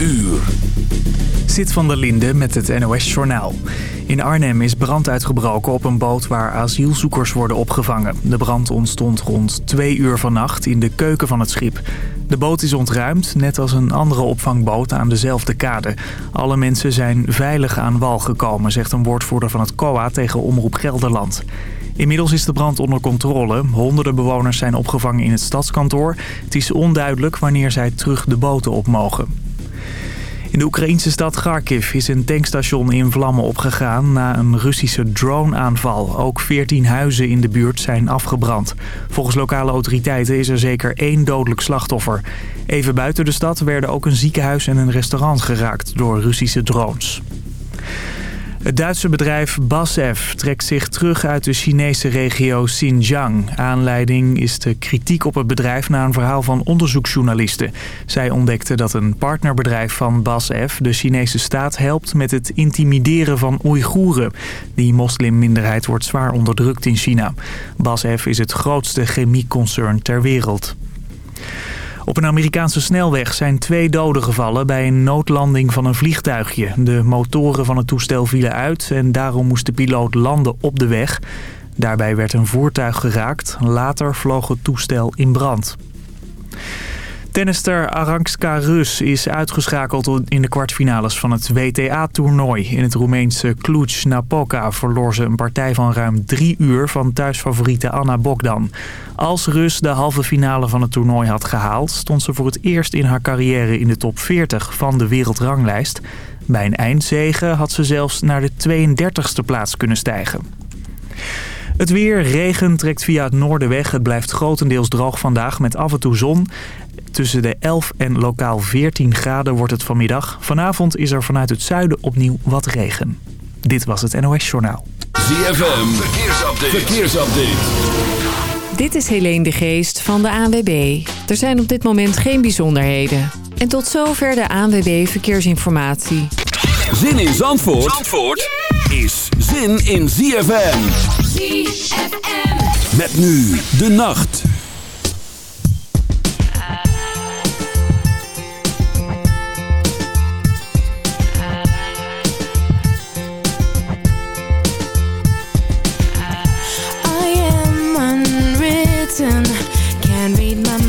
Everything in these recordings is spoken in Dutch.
uur. Zit van der Linde met het NOS-journaal. In Arnhem is brand uitgebroken op een boot waar asielzoekers worden opgevangen. De brand ontstond rond twee uur vannacht in de keuken van het schip. De boot is ontruimd, net als een andere opvangboot aan dezelfde kade. Alle mensen zijn veilig aan wal gekomen, zegt een woordvoerder van het COA tegen Omroep Gelderland. Inmiddels is de brand onder controle. Honderden bewoners zijn opgevangen in het stadskantoor. Het is onduidelijk wanneer zij terug de boten op mogen. In de Oekraïnse stad Kharkiv is een tankstation in vlammen opgegaan na een Russische droneaanval. Ook 14 huizen in de buurt zijn afgebrand. Volgens lokale autoriteiten is er zeker één dodelijk slachtoffer. Even buiten de stad werden ook een ziekenhuis en een restaurant geraakt door Russische drones. Het Duitse bedrijf BASF trekt zich terug uit de Chinese regio Xinjiang. Aanleiding is de kritiek op het bedrijf na een verhaal van onderzoeksjournalisten. Zij ontdekten dat een partnerbedrijf van BASF de Chinese staat helpt met het intimideren van Oeigoeren. Die moslimminderheid wordt zwaar onderdrukt in China. BASF is het grootste chemieconcern ter wereld. Op een Amerikaanse snelweg zijn twee doden gevallen bij een noodlanding van een vliegtuigje. De motoren van het toestel vielen uit en daarom moest de piloot landen op de weg. Daarbij werd een voertuig geraakt. Later vloog het toestel in brand. Tennister Aranska Rus is uitgeschakeld in de kwartfinales van het WTA-toernooi. In het Roemeense Cluj-Napoca verloor ze een partij van ruim drie uur van thuisfavoriete Anna Bogdan. Als Rus de halve finale van het toernooi had gehaald... stond ze voor het eerst in haar carrière in de top 40 van de wereldranglijst. Bij een eindzege had ze zelfs naar de 32e plaats kunnen stijgen. Het weer, regen trekt via het noorden weg. Het blijft grotendeels droog vandaag met af en toe zon. Tussen de 11 en lokaal 14 graden wordt het vanmiddag. Vanavond is er vanuit het zuiden opnieuw wat regen. Dit was het NOS Journaal. ZFM, verkeersupdate. verkeersupdate. Dit is Helene de Geest van de ANWB. Er zijn op dit moment geen bijzonderheden. En tot zover de ANWB Verkeersinformatie. Zin in Zandvoort, Zandvoort is zin in ZFM. ZFM. Met nu de nacht.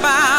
about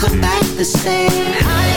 come back the same. I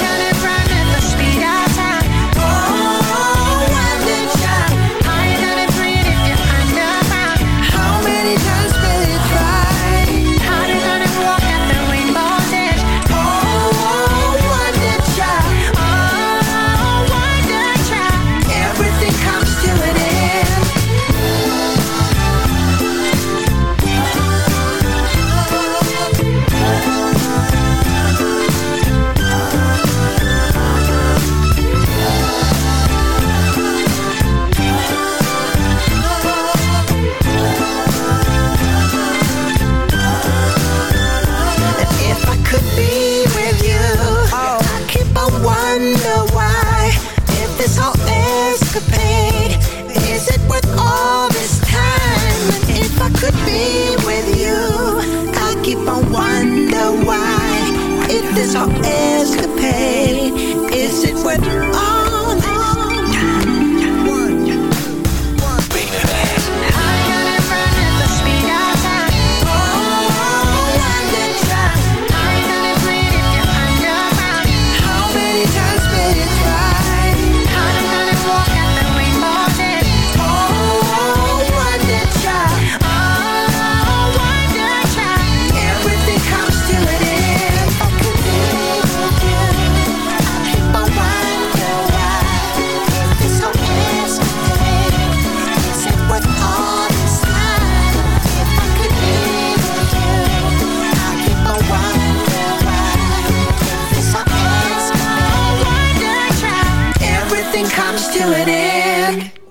back.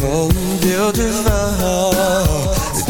van wilde verhaal. Het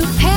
you. Pay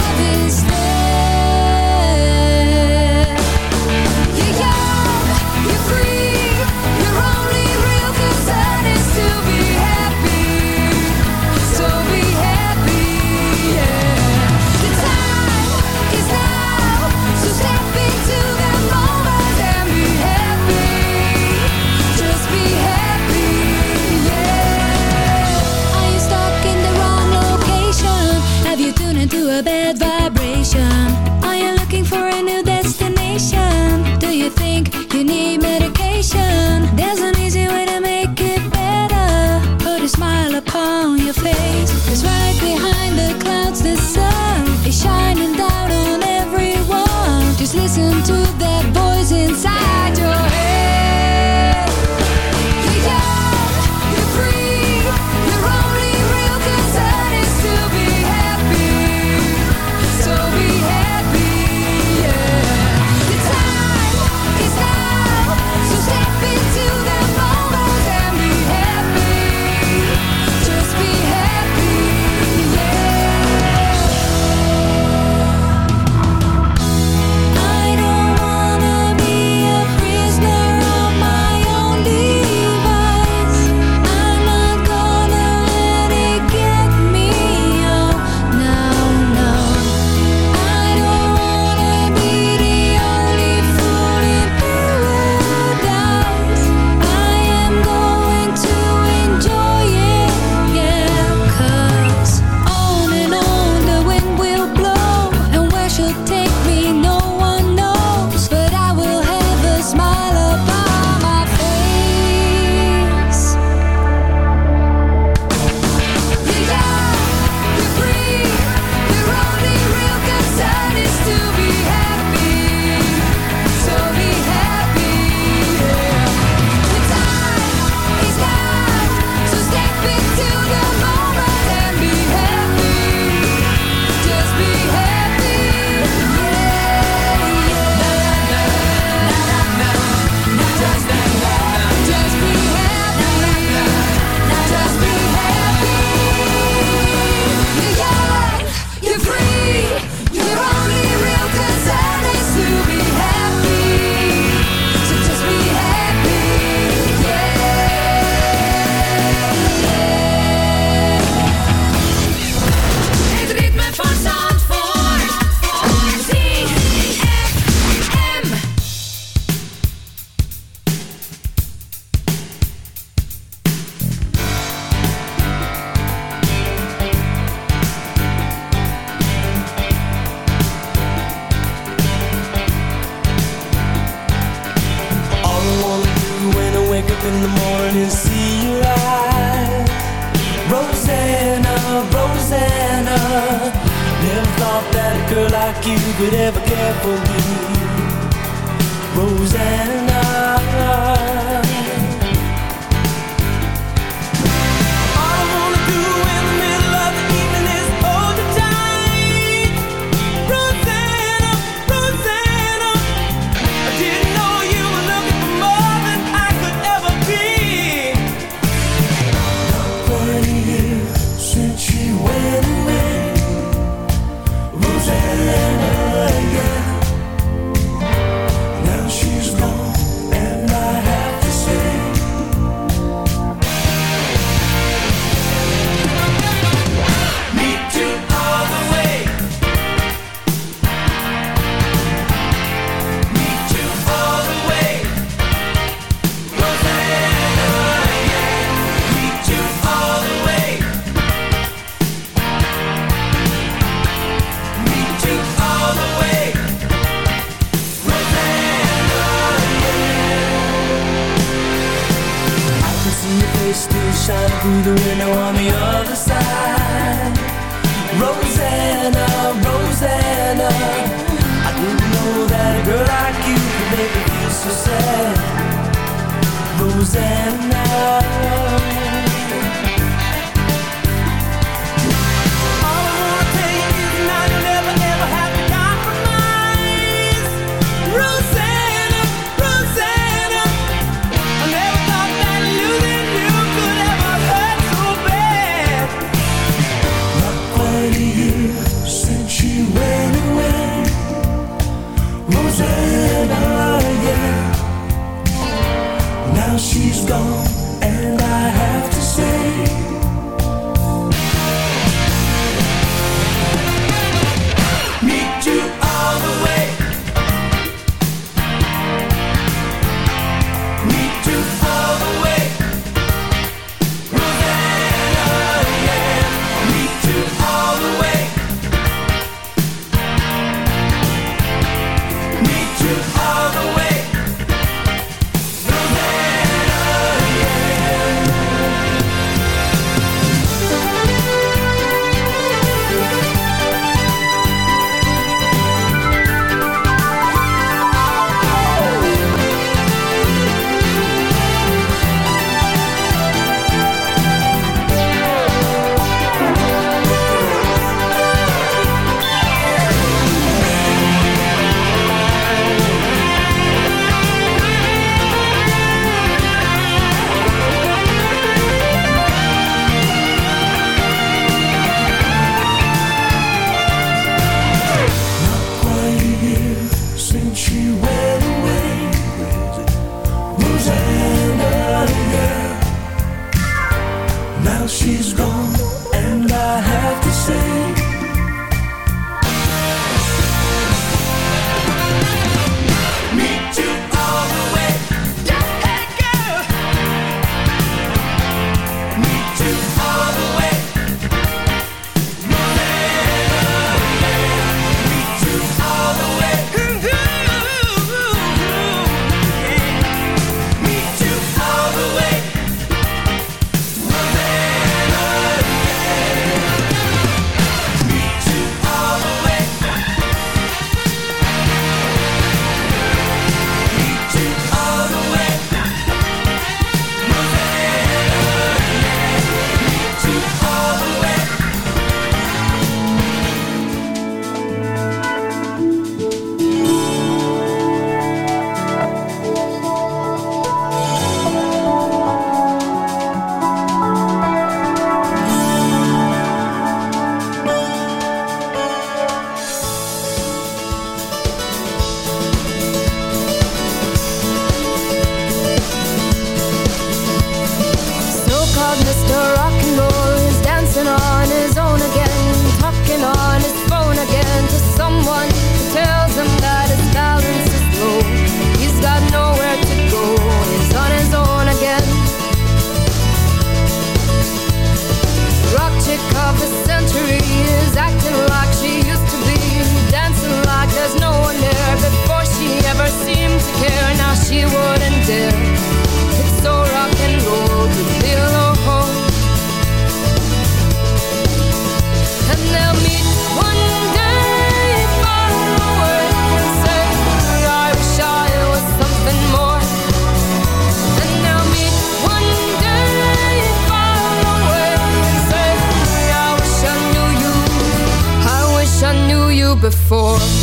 before.